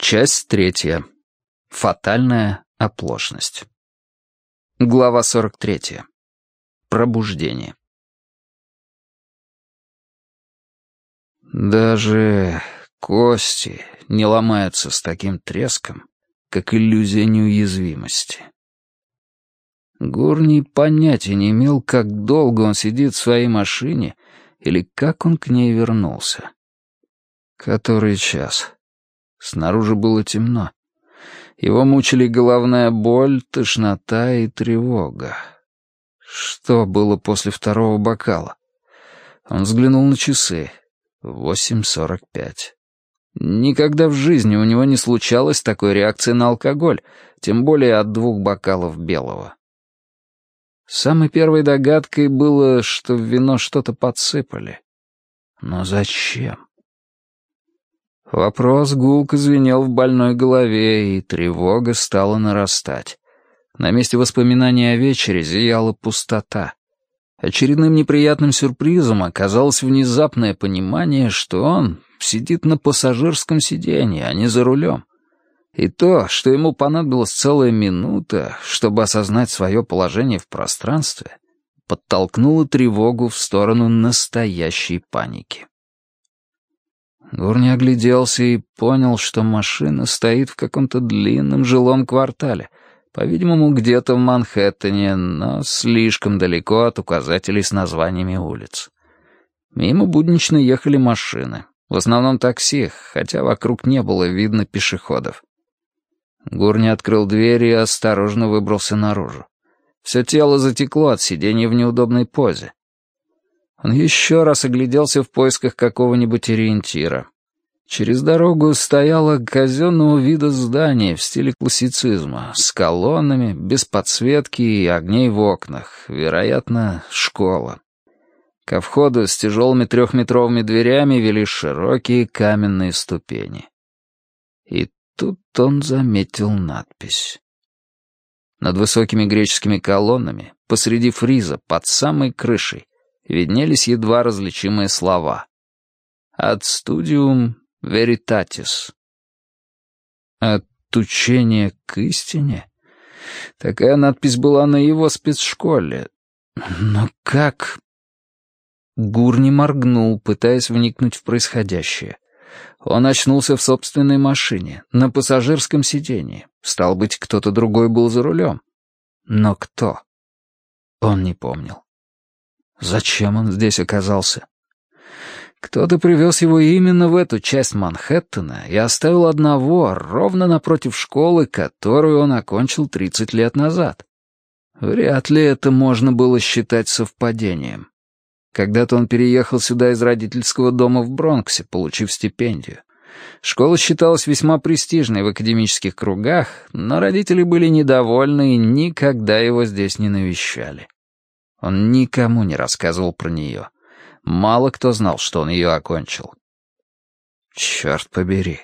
Часть третья. Фатальная оплошность. Глава 43. Пробуждение. Даже кости не ломаются с таким треском, как иллюзия неуязвимости. Гурни понятия не имел, как долго он сидит в своей машине или как он к ней вернулся. Который час? Снаружи было темно. Его мучили головная боль, тошнота и тревога. Что было после второго бокала? Он взглянул на часы. Восемь сорок пять. Никогда в жизни у него не случалось такой реакции на алкоголь, тем более от двух бокалов белого. Самой первой догадкой было, что в вино что-то подсыпали. Но зачем? Вопрос гулко звенел в больной голове, и тревога стала нарастать. На месте воспоминаний о вечере зияла пустота. Очередным неприятным сюрпризом оказалось внезапное понимание, что он сидит на пассажирском сиденье, а не за рулем. И то, что ему понадобилась целая минута, чтобы осознать свое положение в пространстве, подтолкнуло тревогу в сторону настоящей паники. Гурни огляделся и понял, что машина стоит в каком-то длинном жилом квартале, по-видимому, где-то в Манхэттене, но слишком далеко от указателей с названиями улиц. Мимо буднично ехали машины, в основном такси, хотя вокруг не было видно пешеходов. Гурни открыл дверь и осторожно выбрался наружу. Все тело затекло от сидения в неудобной позе. Он еще раз огляделся в поисках какого-нибудь ориентира. Через дорогу стояло казенного вида здание в стиле классицизма, с колоннами, без подсветки и огней в окнах, вероятно, школа. Ко входу с тяжелыми трехметровыми дверями вели широкие каменные ступени. И тут он заметил надпись. Над высокими греческими колоннами, посреди фриза, под самой крышей, виднелись едва различимые слова. «От студиум веритатис». «От учения к истине?» Такая надпись была на его спецшколе. Но как... Гур не моргнул, пытаясь вникнуть в происходящее. Он очнулся в собственной машине, на пассажирском сиденье. Стал быть, кто-то другой был за рулем. Но кто? Он не помнил. Зачем он здесь оказался? Кто-то привез его именно в эту часть Манхэттена и оставил одного ровно напротив школы, которую он окончил 30 лет назад. Вряд ли это можно было считать совпадением. Когда-то он переехал сюда из родительского дома в Бронксе, получив стипендию. Школа считалась весьма престижной в академических кругах, но родители были недовольны и никогда его здесь не навещали. Он никому не рассказывал про нее. Мало кто знал, что он ее окончил. Черт побери,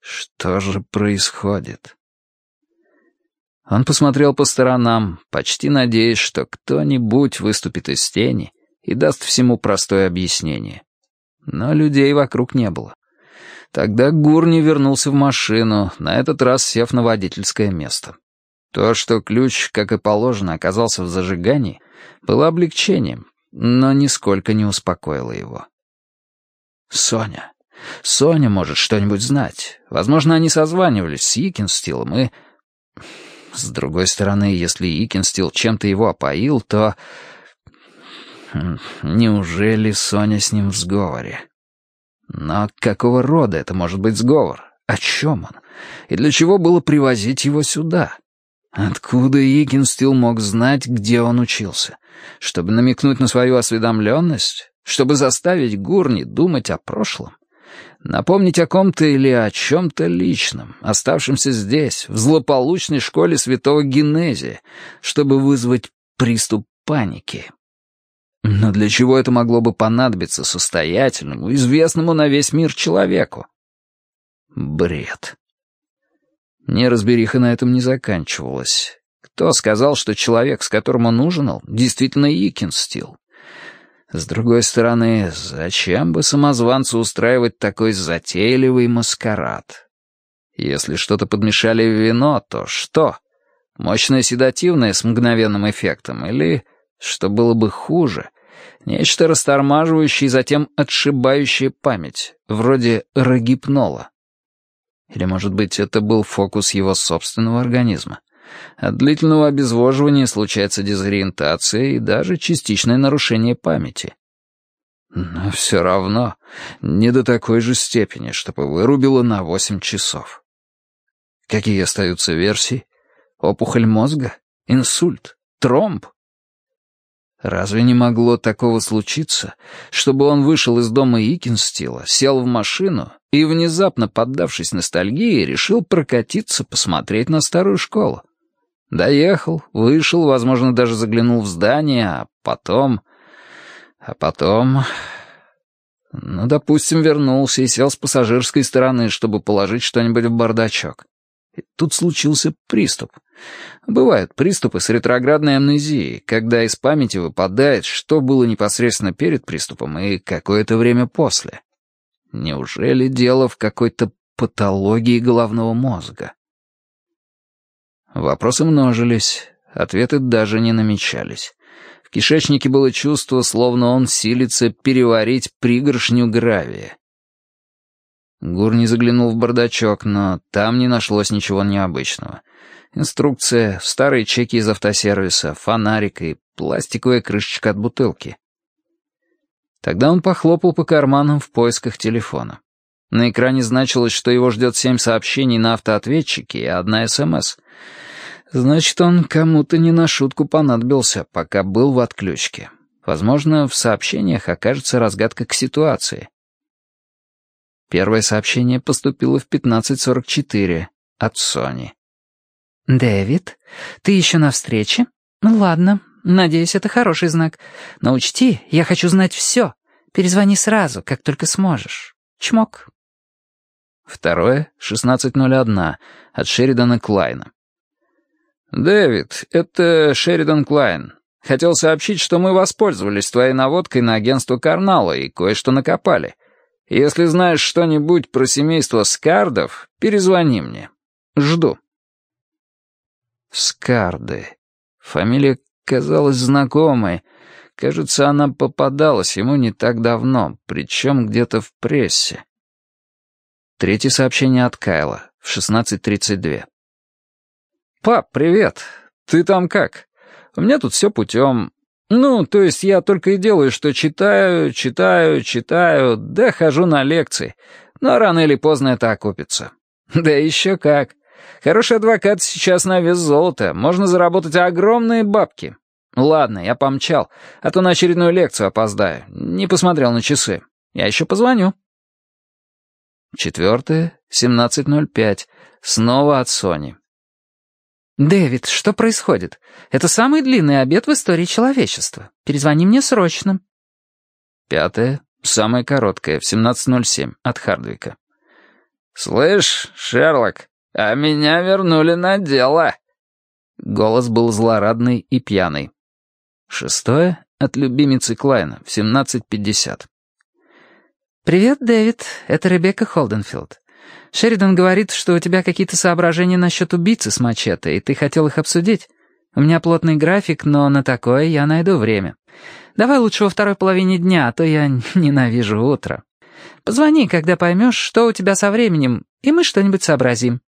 что же происходит? Он посмотрел по сторонам, почти надеясь, что кто-нибудь выступит из тени и даст всему простое объяснение. Но людей вокруг не было. Тогда Гурни вернулся в машину, на этот раз сев на водительское место. То, что ключ, как и положено, оказался в зажигании, было облегчением, но нисколько не успокоило его. «Соня. Соня может что-нибудь знать. Возможно, они созванивались с Икинстилом и...» С другой стороны, если Икинстил чем-то его опоил, то... Неужели Соня с ним в сговоре? Но какого рода это может быть сговор? О чем он? И для чего было привозить его сюда? Откуда Игинстил мог знать, где он учился? Чтобы намекнуть на свою осведомленность? Чтобы заставить Гурни думать о прошлом? Напомнить о ком-то или о чем-то личном, оставшемся здесь, в злополучной школе святого Генезия, чтобы вызвать приступ паники? Но для чего это могло бы понадобиться состоятельному, известному на весь мир человеку? Бред. Неразбериха на этом не заканчивалась. Кто сказал, что человек, с которым он ужинал, действительно Икинстил? С другой стороны, зачем бы самозванцу устраивать такой затейливый маскарад? Если что-то подмешали в вино, то что? Мощное седативное с мгновенным эффектом или, что было бы хуже, нечто растормаживающее и затем отшибающее память, вроде рогипнола? Или, может быть, это был фокус его собственного организма? От длительного обезвоживания случается дезориентация и даже частичное нарушение памяти. Но все равно не до такой же степени, чтобы вырубило на восемь часов. Какие остаются версии? Опухоль мозга? Инсульт? Тромб? Разве не могло такого случиться, чтобы он вышел из дома Икинстила, сел в машину и, внезапно поддавшись ностальгии, решил прокатиться, посмотреть на старую школу? Доехал, вышел, возможно, даже заглянул в здание, а потом... А потом... Ну, допустим, вернулся и сел с пассажирской стороны, чтобы положить что-нибудь в бардачок. И тут случился приступ. Бывают приступы с ретроградной амнезией, когда из памяти выпадает, что было непосредственно перед приступом и какое-то время после. Неужели дело в какой-то патологии головного мозга? Вопросы множились, ответы даже не намечались. В кишечнике было чувство, словно он силится переварить пригоршню гравия. Гур не заглянул в бардачок, но там не нашлось ничего необычного. Инструкция, старые чеки из автосервиса, фонарик и пластиковая крышечка от бутылки. Тогда он похлопал по карманам в поисках телефона. На экране значилось, что его ждет семь сообщений на автоответчике и одна СМС. Значит, он кому-то не на шутку понадобился, пока был в отключке. Возможно, в сообщениях окажется разгадка к ситуации. Первое сообщение поступило в 15.44 от Сони. «Дэвид, ты еще на встрече? Ну ладно, надеюсь, это хороший знак. Но учти, я хочу знать все. Перезвони сразу, как только сможешь. Чмок». Второе, 16.01, от Шеридана Клайна. «Дэвид, это Шеридан Клайн. Хотел сообщить, что мы воспользовались твоей наводкой на агентство Карнала и кое-что накопали. Если знаешь что-нибудь про семейство Скардов, перезвони мне. Жду». Скарды. Фамилия казалась знакомой. Кажется, она попадалась ему не так давно, причем где-то в прессе. Третье сообщение от Кайла в 16.32. «Пап, привет. Ты там как? У меня тут все путем. Ну, то есть я только и делаю, что читаю, читаю, читаю, да хожу на лекции. Но рано или поздно это окупится. Да еще как. Хороший адвокат сейчас на вес золота. Можно заработать огромные бабки. Ладно, я помчал, а то на очередную лекцию опоздаю. Не посмотрел на часы. Я еще позвоню. Четвертое, 17.05. Снова от Сони. «Дэвид, что происходит? Это самый длинный обед в истории человечества. Перезвони мне срочно». Пятое, самое короткое, в 17.07, от Хардвика. «Слышь, Шерлок, а меня вернули на дело». Голос был злорадный и пьяный. Шестое, от любимицы Клайна, в 17.50. «Привет, Дэвид, это Ребекка Холденфилд. Шеридан говорит, что у тебя какие-то соображения насчет убийцы с мачете, и ты хотел их обсудить. У меня плотный график, но на такое я найду время. Давай лучше во второй половине дня, а то я ненавижу утро. Позвони, когда поймешь, что у тебя со временем, и мы что-нибудь сообразим.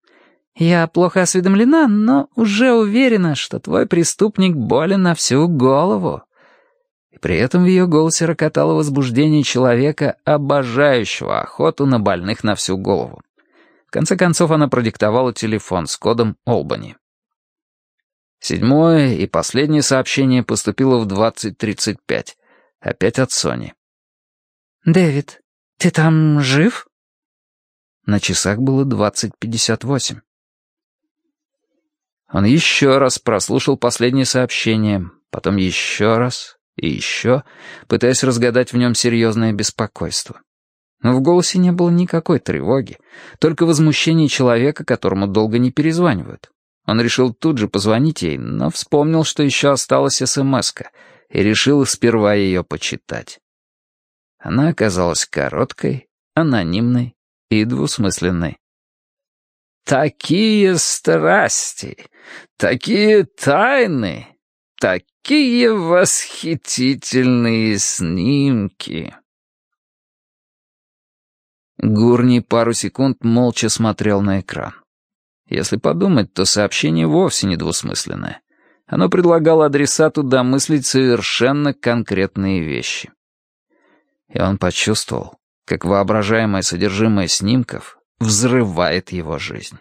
Я плохо осведомлена, но уже уверена, что твой преступник болен на всю голову». И при этом в ее голосе рокотало возбуждение человека, обожающего охоту на больных на всю голову. В конце концов она продиктовала телефон с кодом Олбани. Седьмое и последнее сообщение поступило в 20.35. Опять от Сони. «Дэвид, ты там жив?» На часах было 20.58. Он еще раз прослушал последнее сообщение, потом еще раз и еще, пытаясь разгадать в нем серьезное беспокойство. Но в голосе не было никакой тревоги, только возмущение человека, которому долго не перезванивают. Он решил тут же позвонить ей, но вспомнил, что еще осталась смс и решил сперва ее почитать. Она оказалась короткой, анонимной и двусмысленной. Такие страсти, такие тайны, такие восхитительные снимки. Гурни пару секунд молча смотрел на экран. Если подумать, то сообщение вовсе не двусмысленное. Оно предлагало адресату домыслить совершенно конкретные вещи. И он почувствовал, как воображаемое содержимое снимков взрывает его жизнь.